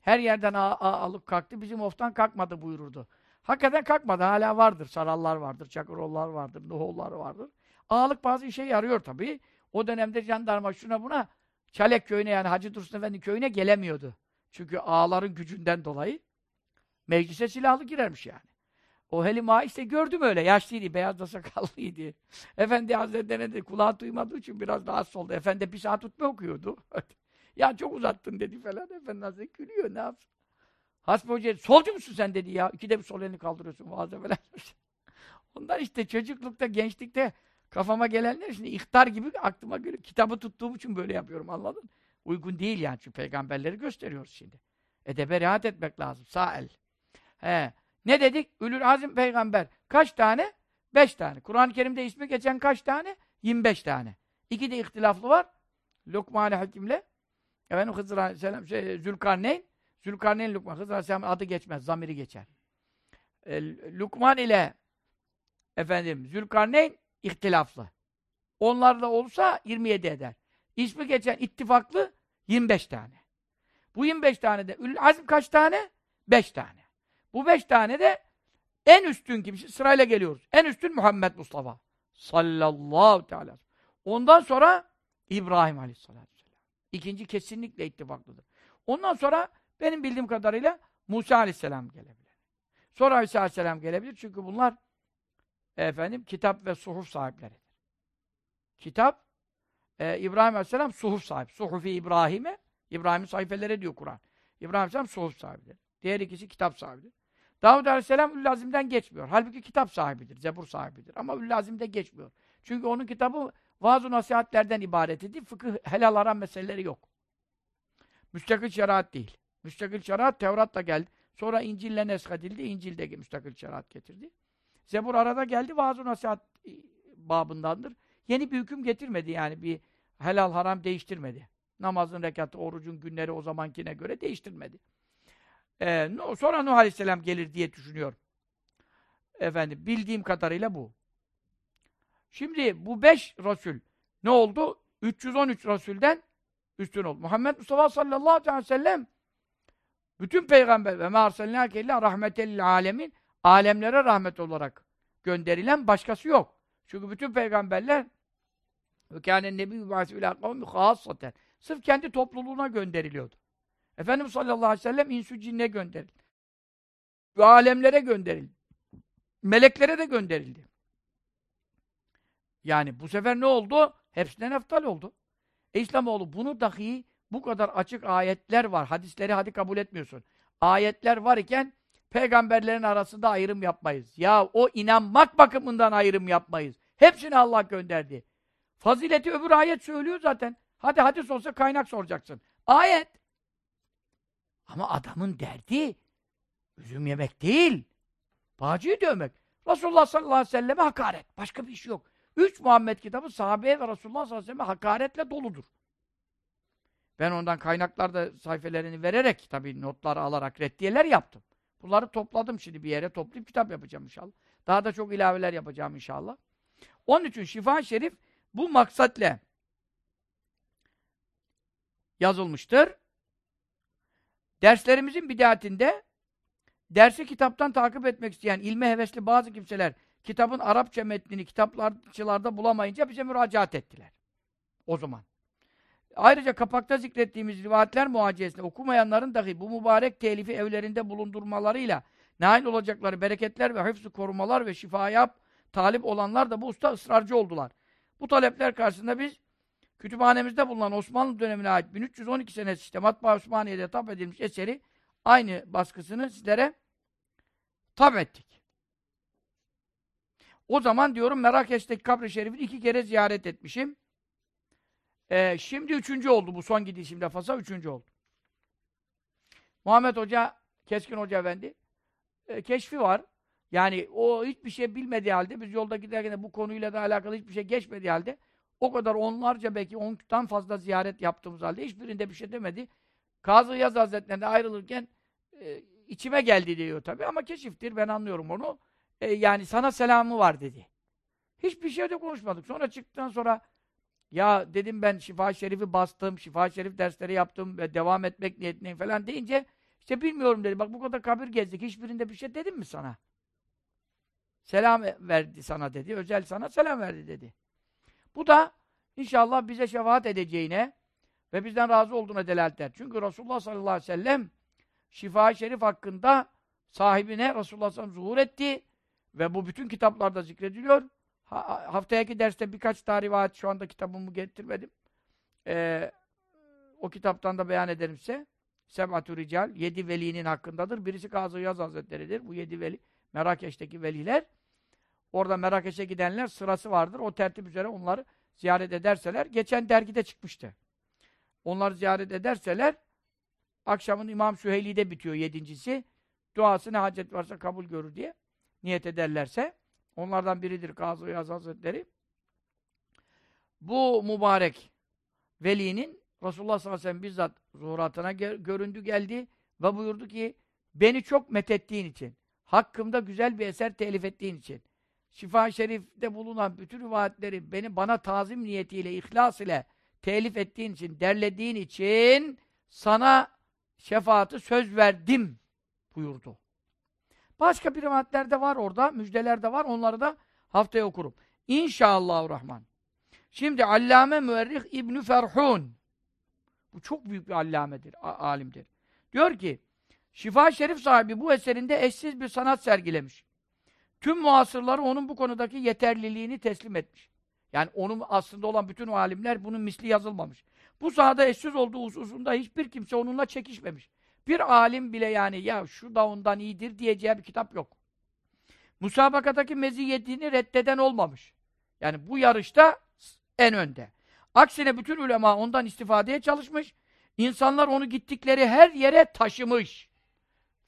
her yerden ağ, ağ alıp kalktı. Bizim oftan kalkmadı buyururdu. Hakikaten kalkmadı. Hala vardır. Sarallar vardır, Çakıroğullar vardır, Nuhoğullar vardır. Ağalık bazı işe yarıyor tabii. O dönemde jandarma şuna buna Çalek köyüne yani Hacı Dursun Efendi köyüne gelemiyordu. Çünkü ağaların gücünden dolayı meclise silahlı girermiş yani. O Helima işte gördüm öyle. Yaşlıydı, beyaz da sakallıydı. [laughs] Efendi Hazretleri'ne de kulağı duymadığı için biraz daha oldu. Efendi bir saat tutma okuyordu. [laughs] ya çok uzattın dedi falan. Efendi Hazretleri gülüyor ne yapsın. Hasbi Hoca solcu musun sen dedi ya. İkide bir sol elini kaldırıyorsun vaazda falan. Ondan işte çocuklukta, gençlikte kafama gelenler şimdi ihtar gibi aklıma geliyor. Kitabı tuttuğum için böyle yapıyorum anladın? Uygun değil yani çünkü peygamberleri gösteriyoruz şimdi. Edebe riayet etmek lazım. Sağ el. He. Ne dedik? Ülül Azim peygamber. Kaç tane? Beş tane. Kur'an-ı Kerim'de ismi geçen kaç tane? 25 tane. İki de ihtilaflı var. Lokman-ı Hakim'le efendim Hızır Aleyhisselam, şey, Zülkarneyn Zülkarneyn Lukman. Hızır Aleyhisselam adı geçmez. Zamiri geçer. E, Lukman ile efendim Zülkarneyn ihtilaflı. Onlarla olsa 27 eder. İsmi geçen ittifaklı 25 tane. Bu 25 tane de Ülül Azim kaç tane? 5 tane. Bu 5 tane de en üstün kimse sırayla geliyoruz. En üstün Muhammed Mustafa sallallahu teala. Ondan sonra İbrahim aleyhissalatü vesselam. İkinci kesinlikle ittifaklıdır. Ondan sonra benim bildiğim kadarıyla Musa aleyhisselam gelebilir. Sonra İsa aleyhisselam gelebilir. Çünkü bunlar efendim kitap ve suhuf sahipleridir. Kitap e, İbrahim aleyhisselam suhuf sahibi. Suhufi İbrahim'e İbrahim'in sayfeleri diyor Kur'an. İbrahim aleyhisselam suhuf sahibidir. Diğer ikisi kitap sahibidir. Davud Aleyhisselam Üllazim'den geçmiyor. Halbuki kitap sahibidir, zebur sahibidir. Ama Üllazim'de geçmiyor. Çünkü onun kitabı vaaz nasihatlerden ibaret idi. Fıkıh helal haram meseleleri yok. Müstakil şeriat değil. Müstakil şeriat Tevrat'ta geldi. Sonra İncil'le neshedildi. İncil'de müstakil şeriat getirdi. Zebur arada geldi. vaaz nasihat e, babındandır. Yeni bir hüküm getirmedi yani. Bir helal haram değiştirmedi. Namazın rekatı, orucun günleri o zamankine göre değiştirmedi. Ee, sonra Nuh Aleyhisselam gelir diye düşünüyorum. Efendim, bildiğim kadarıyla bu. Şimdi bu beş Resul ne oldu? 313 Resul'den üstün oldu. Muhammed Mustafa sallallahu aleyhi ve sellem bütün peygamber ve mâ arsalnâke illâ rahmetellil alemin alemlere rahmet olarak gönderilen başkası yok. Çünkü bütün peygamberler ve kâne nebî bâsî ilâ kavmi sırf kendi topluluğuna gönderiliyordu. Efendimiz sallallahu aleyhi ve sellem insü cinne gönderildi. Ve alemlere gönderildi. Meleklere de gönderildi. Yani bu sefer ne oldu? Hepsinden eftal oldu. E İslamoğlu bunu dahi bu kadar açık ayetler var. Hadisleri hadi kabul etmiyorsun. Ayetler var iken peygamberlerin arasında ayrım yapmayız. Ya o inanmak bakımından ayrım yapmayız. Hepsini Allah gönderdi. Fazileti öbür ayet söylüyor zaten. Hadi hadis olsa kaynak soracaksın. Ayet. Ama adamın derdi üzüm yemek değil. Bağcıyı dövmek. Resulullah sallallahu aleyhi ve selleme hakaret. Başka bir iş yok. Üç Muhammed kitabı sahabeye ve Resulullah sallallahu aleyhi ve selleme hakaretle doludur. Ben ondan kaynaklarda sayfelerini vererek tabii notlar alarak reddiyeler yaptım. Bunları topladım şimdi bir yere toplayıp kitap yapacağım inşallah. Daha da çok ilaveler yapacağım inşallah. Onun için Şifa Şerif bu maksatla yazılmıştır. Derslerimizin bidatinde dersi kitaptan takip etmek isteyen ilme hevesli bazı kimseler kitabın Arapça metnini kitapçılarda bulamayınca bize müracaat ettiler. O zaman. Ayrıca kapakta zikrettiğimiz rivayetler muhacesinde okumayanların dahi bu mübarek telifi evlerinde bulundurmalarıyla nail olacakları bereketler ve hıfzı korumalar ve şifaya talip olanlar da bu usta ısrarcı oldular. Bu talepler karşısında biz kütüphanemizde bulunan Osmanlı dönemine ait 1312 senesi işte Matbaa Osmaniye'de tap edilmiş eseri aynı baskısını sizlere tap ettik. O zaman diyorum Merakeş'teki kabri şerifini iki kere ziyaret etmişim. Ee, şimdi üçüncü oldu bu son gidişimde Fas'a üçüncü oldu. Muhammed Hoca, Keskin Hoca Efendi e, keşfi var. Yani o hiçbir şey bilmediği halde biz yolda giderken de bu konuyla da alakalı hiçbir şey geçmediği halde o kadar onlarca belki ondan fazla ziyaret yaptığımız halde hiçbirinde bir şey demedi. Kazı Yaz Hazretleri'nde ayrılırken e, içime geldi diyor tabii ama keşiftir ben anlıyorum onu. E, yani sana selamı var dedi. Hiçbir şey de konuşmadık. Sonra çıktıktan sonra ya dedim ben Şifa Şerif'i bastım, Şifa Şerif dersleri yaptım ve devam etmek niyetindeyim falan deyince işte bilmiyorum dedi. Bak bu kadar kabir gezdik. Hiçbirinde bir şey dedim mi sana? Selam verdi sana dedi. Özel sana selam verdi dedi. Bu da İnşallah bize şefaat edeceğine ve bizden razı olduğuna delalet eder. Çünkü Resulullah sallallahu aleyhi ve sellem şifa şerif hakkında sahibine Resulullah sallallahu aleyhi ve sellem zuhur etti ve bu bütün kitaplarda zikrediliyor. Ha, haftaki derste birkaç daha rivayet şu anda kitabımı getirmedim. Ee, o kitaptan da beyan ederim size. Seb'atü Rical, yedi velinin hakkındadır. Birisi Kazı Yaz Hazretleri'dir. Bu yedi veli, Merakeş'teki veliler. Orada Merakeş'e gidenler sırası vardır. O tertip üzere onları ziyaret ederseler, geçen dergide çıkmıştı. Onları ziyaret ederseler, akşamın İmam Süheyli'de bitiyor yedincisi. Duası ne hacet varsa kabul görür diye niyet ederlerse, onlardan biridir Kazı Yaz Hazretleri. Bu mübarek velinin Resulullah sallallahu aleyhi ve sellem bizzat zuhuratına göründü geldi ve buyurdu ki beni çok methettiğin için, hakkımda güzel bir eser telif ettiğin için, şifa Şerif'te bulunan bütün rivayetleri beni bana tazim niyetiyle, ihlas ile telif ettiğin için, derlediğin için sana şefaati söz verdim buyurdu. Başka bir rivayetler de var orada, müjdeler de var. Onları da haftaya okurum. İnşallahurrahman. Şimdi Allame Müerrih İbn Ferhun bu çok büyük bir allamedir, alimdir. Diyor ki, Şifa Şerif sahibi bu eserinde eşsiz bir sanat sergilemiş. Tüm muasırları onun bu konudaki yeterliliğini teslim etmiş. Yani onun aslında olan bütün alimler bunun misli yazılmamış. Bu sahada eşsiz olduğu hususunda hiçbir kimse onunla çekişmemiş. Bir alim bile yani ya şu da ondan iyidir diyeceği bir kitap yok. Musabakadaki meziyetini reddeden olmamış. Yani bu yarışta en önde. Aksine bütün ulema ondan istifadeye çalışmış. İnsanlar onu gittikleri her yere taşımış.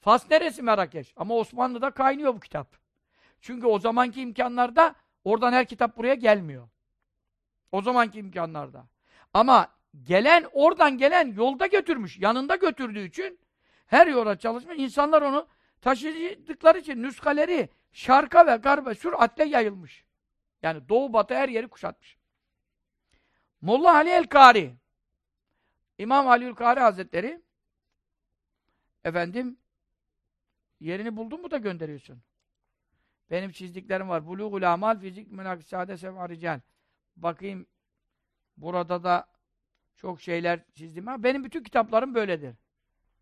Fas neresi Merakeş? Ama Osmanlı'da kaynıyor bu kitap. Çünkü o zamanki imkanlarda oradan her kitap buraya gelmiyor. O zamanki imkanlarda. Ama gelen, oradan gelen yolda götürmüş. Yanında götürdüğü için her yola çalışmış. İnsanlar onu taşıdıkları için nüskaleri şarka ve garba süratle yayılmış. Yani doğu batı her yeri kuşatmış. Molla Ali el-Kari İmam Ali el-Kari Hazretleri efendim yerini buldun mu da gönderiyorsun. Benim çizdiklerim var. Bulugul amal fizik menakisade sevarical. Bakayım burada da çok şeyler çizdim. Ha, benim bütün kitaplarım böyledir.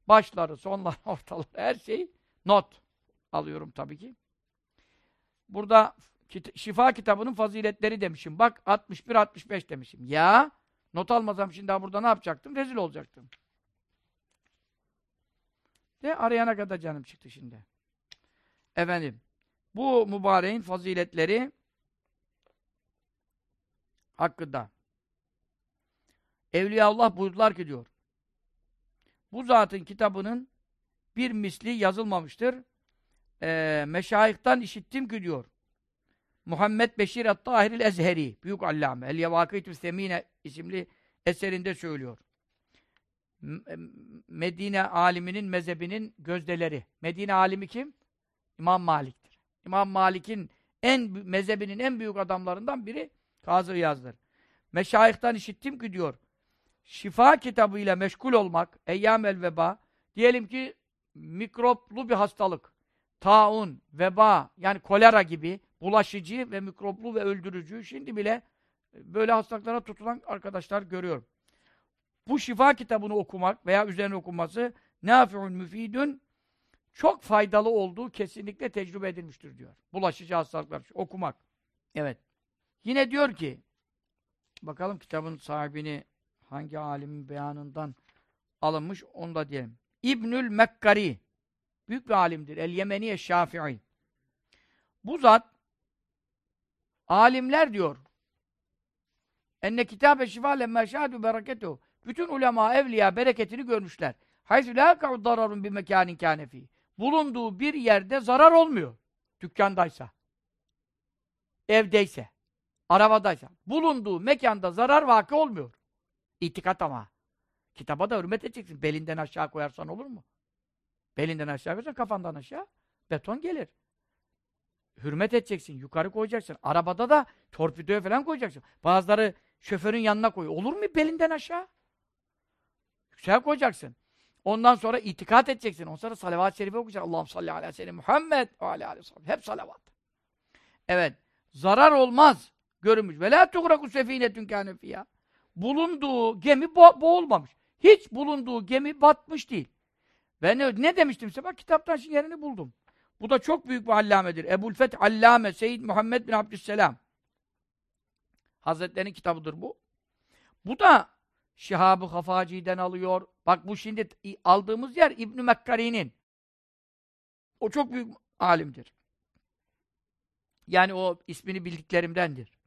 Başları, sonları, [laughs] ortaları, her şey not alıyorum tabii ki. Burada Şifa kitabının faziletleri demişim. Bak 61-65 demişim. Ya not almasam şimdi daha burada ne yapacaktım? Rezil olacaktım. De arayana kadar canım çıktı şimdi. Efendim bu mübareğin faziletleri hakkında Evliya Allah buyurdular ki diyor bu zatın kitabının bir misli yazılmamıştır. Ee, meşayihtan işittim ki diyor Muhammed Beşir At-Tahir Ezheri büyük allame El Yevakitü Semine isimli eserinde söylüyor. Medine aliminin mezhebinin gözdeleri. Medine alimi kim? İmam Malik'tir. İmam Malik'in en mezhebinin en büyük adamlarından biri Kazı Yaz'dır. Meşayihtan işittim ki diyor. Şifa kitabıyla meşgul olmak, eyyamel veba, diyelim ki mikroplu bir hastalık, taun, veba, yani kolera gibi bulaşıcı ve mikroplu ve öldürücü. Şimdi bile e, böyle hastalıklara tutulan arkadaşlar görüyorum. Bu şifa kitabını okumak veya üzerine okunması nafi'un müfidün çok faydalı olduğu kesinlikle tecrübe edilmiştir diyor. Bulaşıcı hastalıklar okumak. Evet. Yine diyor ki bakalım kitabın sahibini hangi alimin beyanından alınmış onu da diyelim. İbnül Mekkari büyük bir alimdir. El Yemeniye Şafii. Bu zat Alimler diyor. Enne kitabe şifa lemme şahadu bereketuhu. Bütün ulema, evliya bereketini görmüşler. Hayzü la ka'ud dararun bir mekanin kânefi. Bulunduğu bir yerde zarar olmuyor. Dükkandaysa. Evdeyse. Arabadaysa. Bulunduğu mekanda zarar vakı olmuyor. İtikat ama. Kitaba da hürmet edeceksin. Belinden aşağı koyarsan olur mu? Belinden aşağı koyarsan kafandan aşağı beton gelir hürmet edeceksin, yukarı koyacaksın. Arabada da torpidoya falan koyacaksın. Bazıları şoförün yanına koyuyor. Olur mu belinden aşağı? Yüksek koyacaksın. Ondan sonra itikat edeceksin. Ondan sonra salavat-ı şerife okuyacaksın. Allah'ım salli aleyhi ve sellem Muhammed ve aleyhi ve sellem. Hep salavat. Evet. Zarar olmaz. görünmüş. Ve la tuğraku sefinetün kâne fiyâ. Bulunduğu gemi bo boğulmamış. Hiç bulunduğu gemi batmış değil. Ve ne, ne demiştim size? Bak kitaptan şimdi yerini buldum. Bu da çok büyük bir allamedir. Ebu'l-Feth Allame Seyyid Muhammed bin Abdüsselam. Hazretlerinin kitabıdır bu. Bu da Şihab-ı Hafaci'den alıyor. Bak bu şimdi aldığımız yer İbn Mekkari'nin. O çok büyük alimdir. Yani o ismini bildiklerimdendir.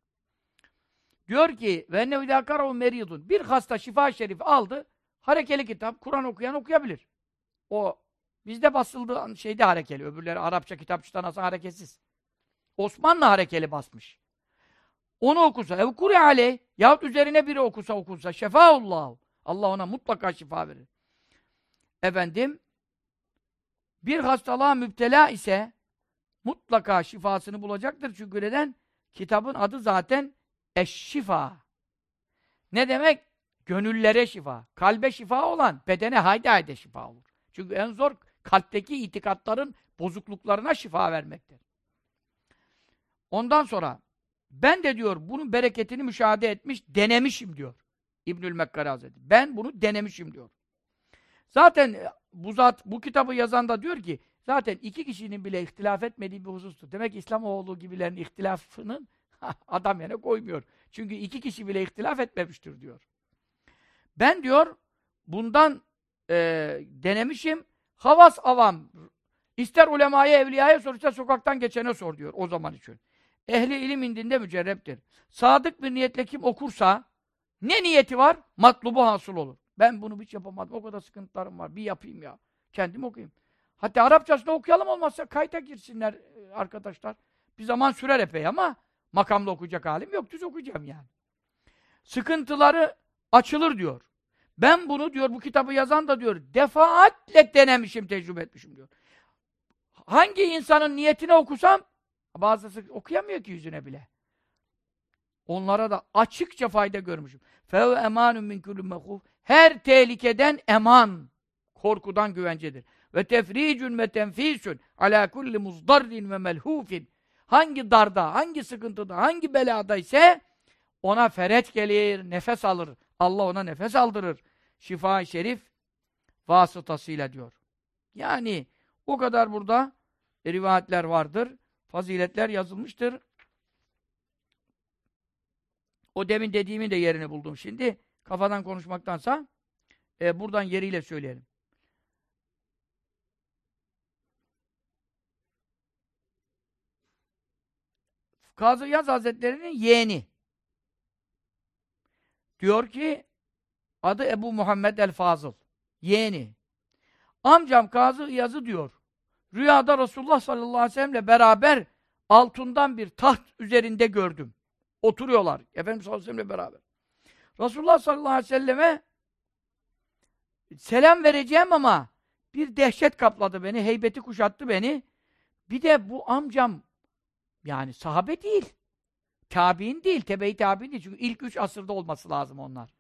Diyor ki ve ne ilâkarahu meridun. Bir hasta şifa şerif aldı. Harekeli kitap. Kur'an okuyan okuyabilir. O bizde basıldığı şeyde harekeli. Öbürleri Arapça kitapçıdan aslında hareketsiz. Osmanlı harekeli basmış. Onu okusa, ev kuri aleyh, yahut üzerine biri okusa okusa, şefaullahu. Allah ona mutlaka şifa verir. Efendim, bir hastalığa müptela ise mutlaka şifasını bulacaktır. Çünkü neden? Kitabın adı zaten eşşifa. Ne demek? Gönüllere şifa. Kalbe şifa olan bedene haydi haydi şifa olur. Çünkü en zor kalpteki itikatların bozukluklarına şifa vermektir. Ondan sonra ben de diyor bunun bereketini müşahede etmiş, denemişim diyor. İbnül Mekkari Hazretleri. Ben bunu denemişim diyor. Zaten e, bu zat bu kitabı yazan da diyor ki zaten iki kişinin bile ihtilaf etmediği bir husustur. Demek ki İslamoğlu gibilerin ihtilafının [laughs] adam yerine koymuyor. Çünkü iki kişi bile ihtilaf etmemiştir diyor. Ben diyor bundan e, denemişim. Havas avam. İster ulemaya, evliyaya sor, ister sokaktan geçene sor diyor o zaman için. Ehli ilim indinde mücerreptir. Sadık bir niyetle kim okursa ne niyeti var? Matlubu hasıl olur. Ben bunu hiç yapamadım. O kadar sıkıntılarım var. Bir yapayım ya. Kendim okuyayım. Hatta Arapçasını okuyalım olmazsa kayıta girsinler e, arkadaşlar. Bir zaman sürer epey ama makamda okuyacak halim yok. Düz okuyacağım yani. Sıkıntıları açılır diyor. Ben bunu diyor bu kitabı yazan da diyor defaatle denemişim, tecrübe etmişim diyor. Hangi insanın niyetine okusam bazısı okuyamıyor ki yüzüne bile. Onlara da açıkça fayda görmüşüm. Fev emanun min kulli mehuf. Her tehlikeden eman, korkudan güvencedir. Ve tefricun ve tenfisun ala kulli muzdarrin ve melhufin. Hangi darda, hangi sıkıntıda, hangi belada ise ona feret gelir, nefes alır. Allah ona nefes aldırır. Şifa-i şerif vasıtasıyla diyor. Yani o kadar burada rivayetler vardır. Faziletler yazılmıştır. O demin dediğimin de yerini buldum şimdi. Kafadan konuşmaktansa e, buradan yeriyle söyleyelim. Kazı Yaz Hazretleri'nin yeğeni. Diyor ki adı Ebu Muhammed el-Fazıl. Yeğeni. Amcam Kazı Yazı diyor. Rüyada Resulullah sallallahu aleyhi ve sellemle beraber altından bir taht üzerinde gördüm. Oturuyorlar. Efendimiz sallallahu aleyhi ve sellemle beraber. Resulullah sallallahu aleyhi ve selleme selam vereceğim ama bir dehşet kapladı beni, heybeti kuşattı beni. Bir de bu amcam yani sahabe değil. Tabi'in değil, tebe-i tabi'in değil. Çünkü ilk üç asırda olması lazım onlar.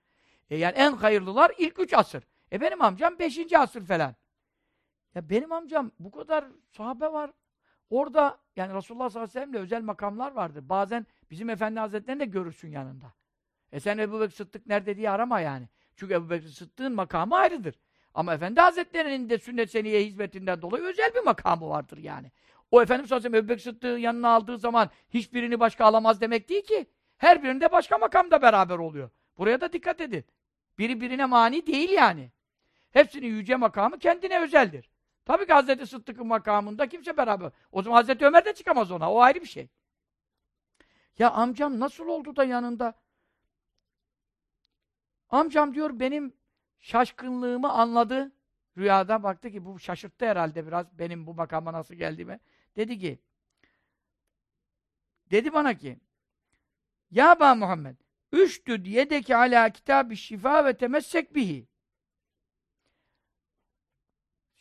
E yani en hayırlılar ilk üç asır. E benim amcam beşinci asır falan. Ya benim amcam bu kadar sahabe var. Orada yani Resulullah sallallahu aleyhi ve sellem'le özel makamlar vardır. Bazen bizim Efendi Hazretleri'ni de görürsün yanında. E sen Ebu Bekir Sıddık nerede diye arama yani. Çünkü Ebu Bekir Sıddık'ın makamı ayrıdır. Ama Efendi Hazretleri'nin de sünnet seniye hizmetinden dolayı özel bir makamı vardır yani. O Efendimiz sallallahu aleyhi ve sellem Ebu Bekir Sıddık'ı yanına aldığı zaman hiçbirini başka alamaz demek değil ki. Her birinde başka makamda beraber oluyor. Buraya da dikkat edin. Biri birine mani değil yani. Hepsinin yüce makamı kendine özeldir. Tabii ki Hazreti Sıddık'ın makamında kimse beraber. O zaman Hazreti Ömer de çıkamaz ona. O ayrı bir şey. Ya amcam nasıl oldu da yanında? Amcam diyor benim şaşkınlığımı anladı. Rüyada baktı ki bu şaşırttı herhalde biraz benim bu makama nasıl geldiğime. Dedi ki dedi bana ki Ya ba Muhammed Üştüd yedeki ala kitab şifa ve temessek bihi.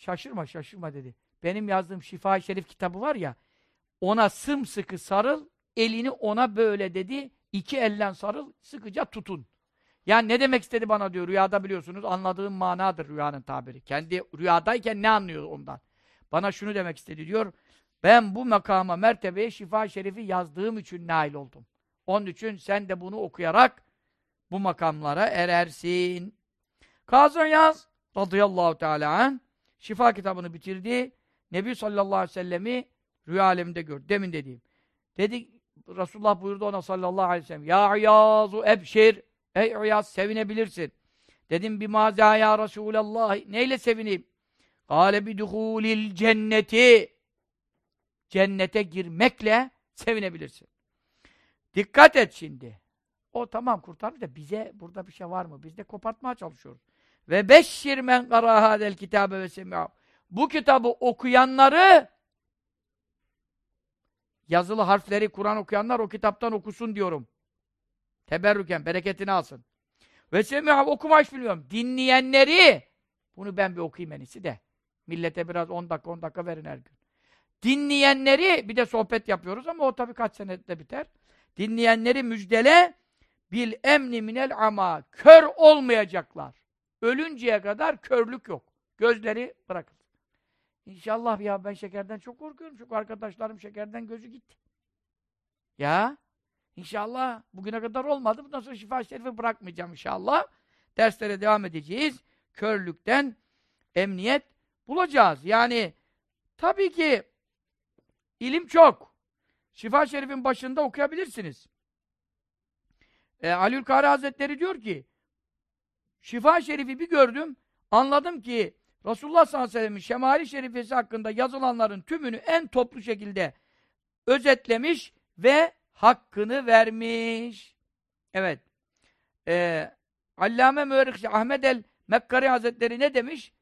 Şaşırma şaşırma dedi. Benim yazdığım şifa Şerif kitabı var ya ona sımsıkı sarıl elini ona böyle dedi iki ellen sarıl sıkıca tutun. Yani ne demek istedi bana diyor rüyada biliyorsunuz anladığım manadır rüyanın tabiri. Kendi rüyadayken ne anlıyor ondan? Bana şunu demek istedi diyor. Ben bu makama mertebeye şifa şerifi yazdığım için nail oldum. Onun için sen de bunu okuyarak bu makamlara erersin. Kazı Yaz radıyallahu teala an şifa kitabını bitirdi. Nebi sallallahu aleyhi ve sellemi rüya aleminde gördü. Demin dediğim. Dedi Resulullah buyurdu ona sallallahu aleyhi ve sellem Ya İyazu ebşir Ey İyaz sevinebilirsin. Dedim bir maza ya Resulallah neyle sevineyim? Kale biduhulil cenneti cennete girmekle sevinebilirsin. Dikkat et şimdi. O tamam kurtarmış da bize burada bir şey var mı? Biz de kopartmaya çalışıyoruz. Ve beşşir men karahadel kitabe ve semi'av. Bu kitabı okuyanları yazılı harfleri Kur'an okuyanlar o kitaptan okusun diyorum. Teberrüken, bereketini alsın. Ve semi'av okuma hiç bilmiyorum. Dinleyenleri bunu ben bir okuyayım en de. Millete biraz 10 dakika 10 dakika verin her gün. Dinleyenleri bir de sohbet yapıyoruz ama o tabii kaç senede biter. Dinleyenleri müjdele bil emni minel ama kör olmayacaklar. Ölünceye kadar körlük yok. Gözleri bırakın. İnşallah ya ben şekerden çok korkuyorum. Çünkü arkadaşlarım şekerden gözü gitti. Ya inşallah bugüne kadar olmadı. Bundan sonra şifa şerifi bırakmayacağım inşallah. Derslere devam edeceğiz. Körlükten emniyet bulacağız. Yani tabii ki ilim çok. Şifa şerifin başında okuyabilirsiniz. E, Kari Hazretleri diyor ki Şifa Şerifi bir gördüm, anladım ki Resulullah sallallahu aleyhi ve sellem'in şemali şerifesi hakkında yazılanların tümünü en toplu şekilde özetlemiş ve hakkını vermiş. Evet. Ee, Allame Müerrikşi Ahmet el Mekkari Hazretleri ne demiş?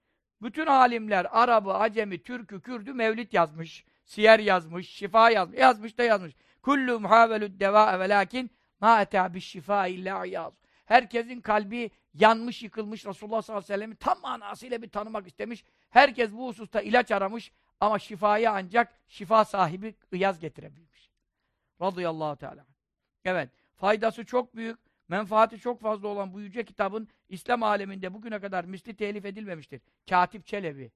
Bütün alimler Arabı, Acemi, Türkü, Kürdü mevlid yazmış. Siyer yazmış, şifa yazmış. Yazmış da yazmış. Kullu muhavelud deva ve lakin ma eta şifa illa iyaz. Herkesin kalbi yanmış, yıkılmış Resulullah sallallahu aleyhi ve sellem'i tam manasıyla bir tanımak istemiş. Herkes bu hususta ilaç aramış ama şifaya ancak şifa sahibi ıyaz getirebilmiş. Radıyallahu teala. Evet, faydası çok büyük, menfaati çok fazla olan bu yüce kitabın İslam aleminde bugüne kadar misli telif edilmemiştir. Katip Çelebi.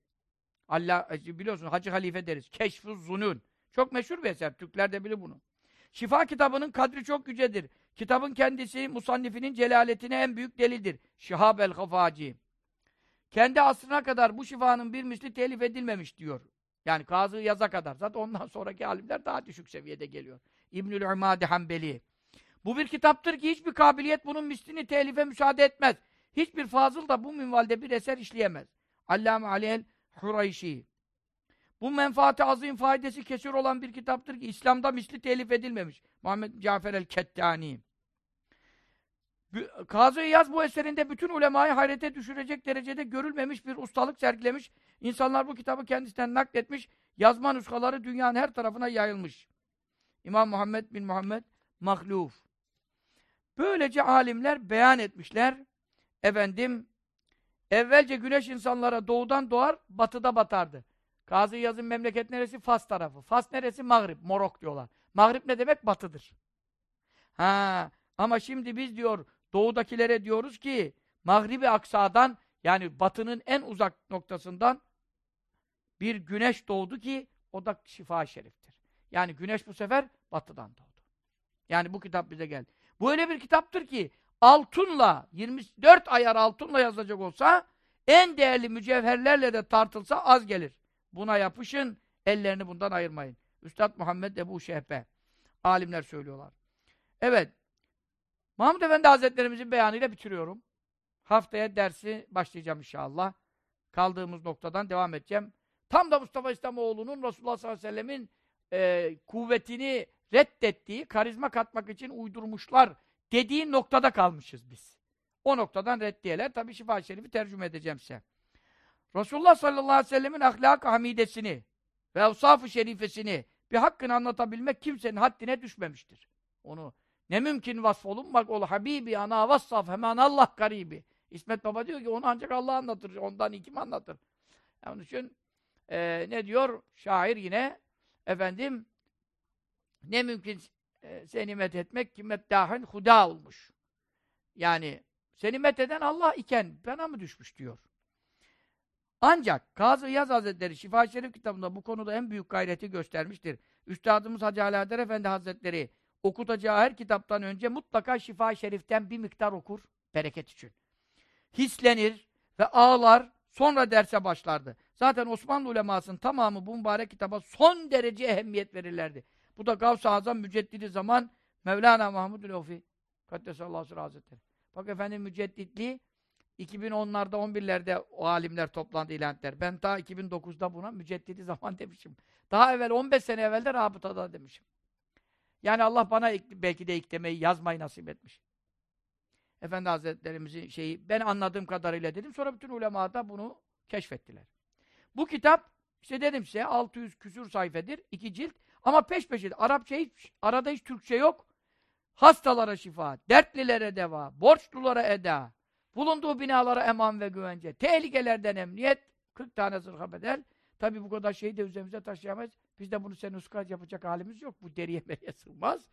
Allah biliyorsun Hacı Halife deriz. Keşfuz Zunun. Çok meşhur bir eser. Türkler de bilir bunu. Şifa kitabının kadri çok yücedir. Kitabın kendisi musannifinin celaletine en büyük delildir. Şihab el-Hafaci. Kendi asrına kadar bu şifanın bir misli telif edilmemiş diyor. Yani Kazı Yaz'a kadar. Zaten ondan sonraki alimler daha düşük seviyede geliyor. İbnül Ümadi Hanbeli. Bu bir kitaptır ki hiçbir kabiliyet bunun mislini telife müsaade etmez. Hiçbir fazıl da bu minvalde bir eser işleyemez. Allame Aleyhel Hurayşi. Bu menfaati azim faydası kesir olan bir kitaptır ki İslam'da misli telif edilmemiş. Muhammed Cafer el-Kettani. Kazı Yaz bu eserinde bütün ulemayı hayrete düşürecek derecede görülmemiş bir ustalık sergilemiş. İnsanlar bu kitabı kendisinden nakletmiş. Yazma nuskaları dünyanın her tarafına yayılmış. İmam Muhammed bin Muhammed Mahluf. Böylece alimler beyan etmişler. Efendim, evvelce güneş insanlara doğudan doğar, batıda batardı. Kazı Yaz'ın memleket neresi? Fas tarafı. Fas neresi? Mağrib, Morok diyorlar. Mağrib ne demek? Batıdır. Ha, ama şimdi biz diyor, doğudakilere diyoruz ki, Mağribi Aksa'dan, yani batının en uzak noktasından bir güneş doğdu ki, o da şifa şeriftir. Yani güneş bu sefer batıdan doğdu. Yani bu kitap bize geldi. Bu öyle bir kitaptır ki, altınla, 24 ayar altınla yazacak olsa, en değerli mücevherlerle de tartılsa az gelir. Buna yapışın, ellerini bundan ayırmayın. Üstad Muhammed Ebu Şehbe. Alimler söylüyorlar. Evet. Mahmud Efendi Hazretlerimizin beyanıyla bitiriyorum. Haftaya dersi başlayacağım inşallah. Kaldığımız noktadan devam edeceğim. Tam da Mustafa İslamoğlu'nun Resulullah sallallahu aleyhi ve sellemin e, kuvvetini reddettiği, karizma katmak için uydurmuşlar dediği noktada kalmışız biz. O noktadan reddiyeler. Tabi şifa şerifi tercüme edeceğim size. Resulullah sallallahu aleyhi ve sellemin ahlak hamidesini ve evsaf-ı şerifesini bir hakkını anlatabilmek kimsenin haddine düşmemiştir. Onu ne mümkün vasf olunmak ol habibi ana vassaf hemen Allah garibi. İsmet Baba diyor ki onu ancak Allah anlatır. Ondan iyi kim anlatır? Onun için e, ne diyor şair yine efendim ne mümkün e, seni met etmek ki meddahın huda olmuş. Yani seni met eden Allah iken bana mı düşmüş diyor. Ancak Kazı Yaz Hazretleri Şifa Şerif kitabında bu konuda en büyük gayreti göstermiştir. Üstadımız Hacı Alaeddin Efendi Hazretleri okutacağı her kitaptan önce mutlaka Şifa-i Şerif'ten bir miktar okur, bereket için. Hislenir ve ağlar, sonra derse başlardı. Zaten Osmanlı ulemasının tamamı bu mübarek kitaba son derece ehemmiyet verirlerdi. Bu da Gavs-ı Azam müceddidi zaman Mevlana Mahmud Lofi Kaddesallahu Hazretleri. Bak efendim mücedditliği 2010'larda 11'lerde o alimler toplandı ilanetler. Ben ta 2009'da buna müceddidi zaman [laughs] demişim. Daha evvel 15 sene evvel de rabıtada demişim. Yani Allah bana belki de ilk demeyi yazmayı nasip etmiş. Efendi Hazretlerimizin şeyi ben anladığım kadarıyla dedim. Sonra bütün ulema da bunu keşfettiler. Bu kitap işte dedim size 600 küsür sayfedir. iki cilt. Ama peş peşe. Arapça hiç, arada hiç Türkçe yok. Hastalara şifa, dertlilere deva, borçlulara eda, bulunduğu binalara eman ve güvence, tehlikelerden emniyet, 40 tane zırha bedel. Tabi bu kadar şeyi de üzerimize taşıyamayız. Biz de bunu senuskaz yapacak halimiz yok. Bu deriye meriye sığmaz.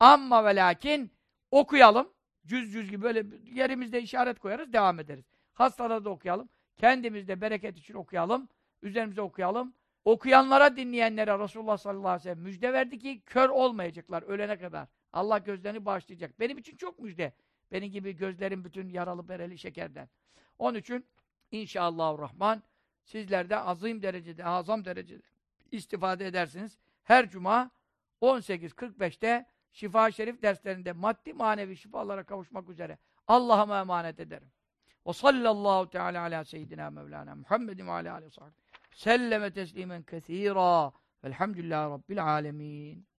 Amma ve lakin okuyalım. Cüz cüz gibi böyle yerimizde işaret koyarız, devam ederiz. Hastalara da okuyalım. Kendimizde bereket için okuyalım. Üzerimize okuyalım. Okuyanlara, dinleyenlere Resulullah sallallahu aleyhi ve sellem müjde verdi ki kör olmayacaklar ölene kadar. Allah gözlerini bağışlayacak. Benim için çok müjde. Benim gibi gözlerim bütün yaralı bereli şekerden. Onun için inşallahurrahman sizler de azim derecede, azam derecede istifade edersiniz. Her cuma 18.45'te Şifa Şerif derslerinde maddi manevi şifalara kavuşmak üzere Allah'a emanet ederim. Ve sallallahu teala ala seyyidina Mevlana Muhammedin ve ala aleyhi selleme teslimen kethira velhamdülillahi rabbil alemin.